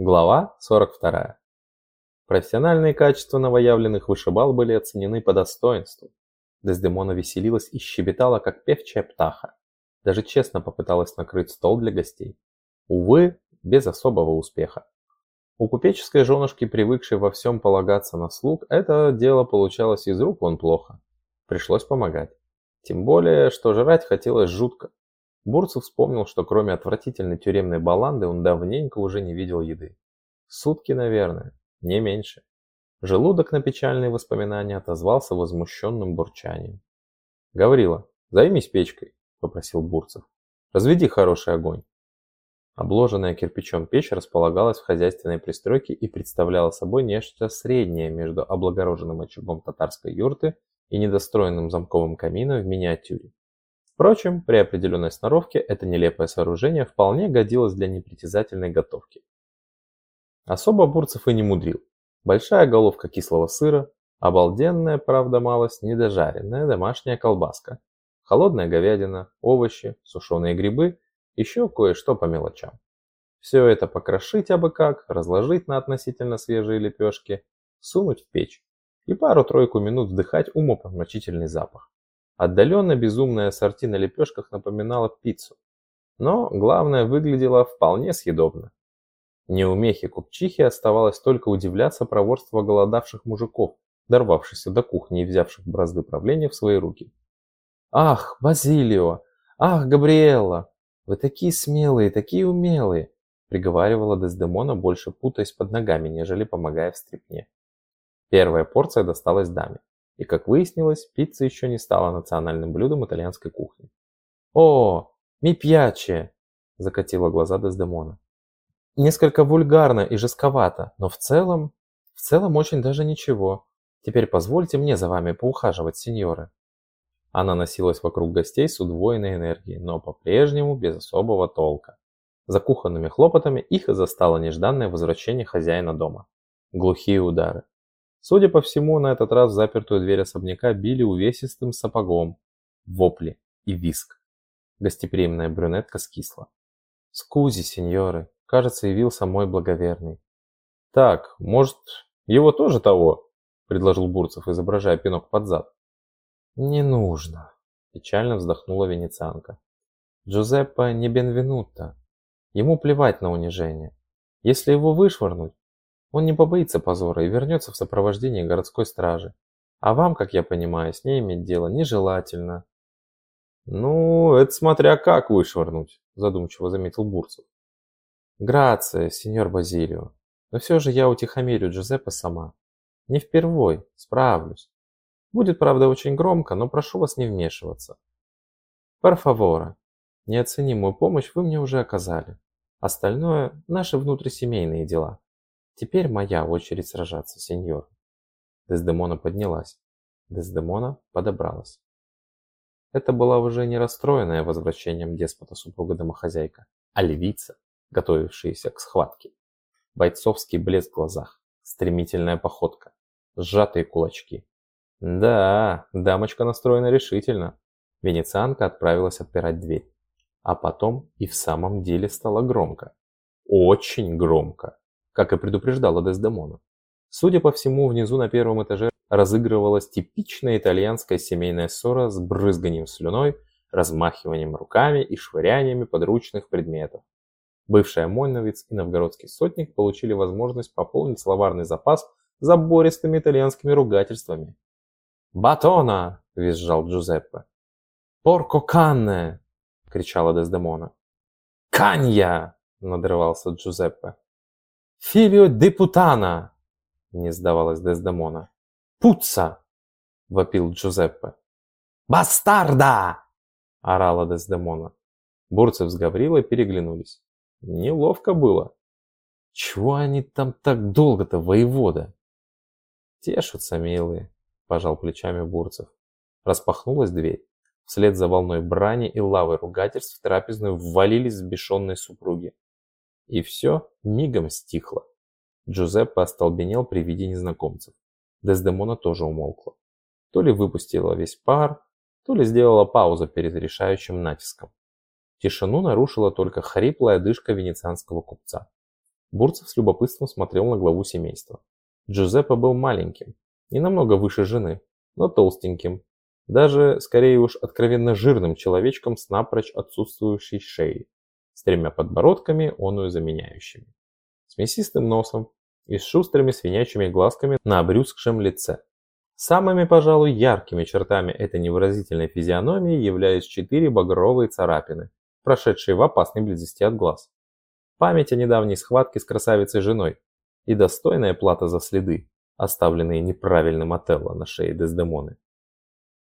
Глава 42. Профессиональные качества новоявленных вышибал были оценены по достоинству. Дездемона веселилась и щебетала, как певчая птаха. Даже честно попыталась накрыть стол для гостей. Увы, без особого успеха. У купеческой женушки, привыкшей во всем полагаться на слуг, это дело получалось из рук вон плохо. Пришлось помогать. Тем более, что жрать хотелось жутко. Бурцев вспомнил, что кроме отвратительной тюремной баланды он давненько уже не видел еды. Сутки, наверное, не меньше. Желудок на печальные воспоминания отозвался возмущенным бурчанием. «Гаврила, займись печкой», — попросил Бурцев. «Разведи хороший огонь». Обложенная кирпичом печь располагалась в хозяйственной пристройке и представляла собой нечто среднее между облагороженным очагом татарской юрты и недостроенным замковым камином в миниатюре. Впрочем, при определенной сноровке это нелепое сооружение вполне годилось для непритязательной готовки. Особо Бурцев и не мудрил. Большая головка кислого сыра, обалденная, правда малость, недожаренная домашняя колбаска, холодная говядина, овощи, сушеные грибы, еще кое-что по мелочам. Все это покрошить абы как, разложить на относительно свежие лепешки, сунуть в печь и пару-тройку минут вдыхать умопомрачительный запах. Отдаленно безумная ассорти на лепешках напоминала пиццу. Но главное выглядело вполне съедобно. Неумехе купчихи оставалось только удивляться проворству голодавших мужиков, дорвавшихся до кухни и взявших бразды правления в свои руки. «Ах, Базилио! Ах, Габриэлла! Вы такие смелые, такие умелые!» приговаривала Дездемона, больше путаясь под ногами, нежели помогая в стрипне. Первая порция досталась даме. И, как выяснилось, пицца еще не стала национальным блюдом итальянской кухни. «О, ми пьяче!» – закатила глаза Дездемона. «Несколько вульгарно и жестковато, но в целом... В целом очень даже ничего. Теперь позвольте мне за вами поухаживать, сеньоры». Она носилась вокруг гостей с удвоенной энергией, но по-прежнему без особого толка. За кухонными хлопотами их и застало нежданное возвращение хозяина дома. Глухие удары. Судя по всему, на этот раз запертую дверь особняка били увесистым сапогом, вопли и виск. Гостеприимная брюнетка скисла. «Скузи, сеньоры, кажется, явился мой благоверный». «Так, может, его тоже того?» – предложил Бурцев, изображая пинок под зад. «Не нужно», – печально вздохнула венецианка. «Джузеппе не бенвенуто. Ему плевать на унижение. Если его вышвырнуть, он не побоится позора и вернется в сопровождении городской стражи. А вам, как я понимаю, с ней иметь дело нежелательно. Ну, это смотря как вышвырнуть, задумчиво заметил Бурцев. Грация, сеньор Базилио. Но все же я утихомирю Джузеппе сама. Не впервой, справлюсь. Будет, правда, очень громко, но прошу вас не вмешиваться. Парфавора, неоценимую помощь вы мне уже оказали. Остальное – наши внутрисемейные дела. Теперь моя очередь сражаться, сеньор. Дездемона поднялась. Дездемона подобралась. Это была уже не расстроенная возвращением деспота супруга-домохозяйка, а львица, готовившаяся к схватке. Бойцовский блеск в глазах, стремительная походка, сжатые кулачки. Да, дамочка настроена решительно. Венецианка отправилась отпирать дверь. А потом и в самом деле стало громко. Очень громко как и предупреждала Дездемона. Судя по всему, внизу на первом этаже разыгрывалась типичная итальянская семейная ссора с брызганием слюной, размахиванием руками и швыряниями подручных предметов. Бывший ОМОНовец и новгородский сотник получили возможность пополнить словарный запас забористыми итальянскими ругательствами. «Батона!» – визжал Джузеппе. «Порко канне!» – кричала Дездемона. «Канья!» – надрывался Джузеппе. «Филио депутана!» – не сдавалась Дездемона. «Пуцца!» – вопил Джузеппе. «Бастарда!» – орала Дездемона. Бурцев с Гаврилой переглянулись. Неловко было. Чего они там так долго-то, воевода? Тешутся, милые, пожал плечами Бурцев. Распахнулась дверь. Вслед за волной брани и лавы ругательств в трапезную ввалились сбешенные супруги. И все мигом стихло. Джузеппе остолбенел при виде незнакомцев. Дездемона тоже умолкла. То ли выпустила весь пар, то ли сделала паузу перед решающим натиском. Тишину нарушила только хриплая дышка венецианского купца. Бурцев с любопытством смотрел на главу семейства. Джузеппе был маленьким, не намного выше жены, но толстеньким, даже, скорее уж, откровенно жирным человечком с напрочь отсутствующей шеей, тремя подбородками, оную заменяющими, с мясистым носом и с шустрыми свинячьими глазками на обрюзгшем лице. Самыми, пожалуй, яркими чертами этой невыразительной физиономии являлись четыре багровые царапины, прошедшие в опасной близости от глаз. Память о недавней схватке с красавицей женой и достойная плата за следы, оставленные неправильным Отелло на шее Дездемоны.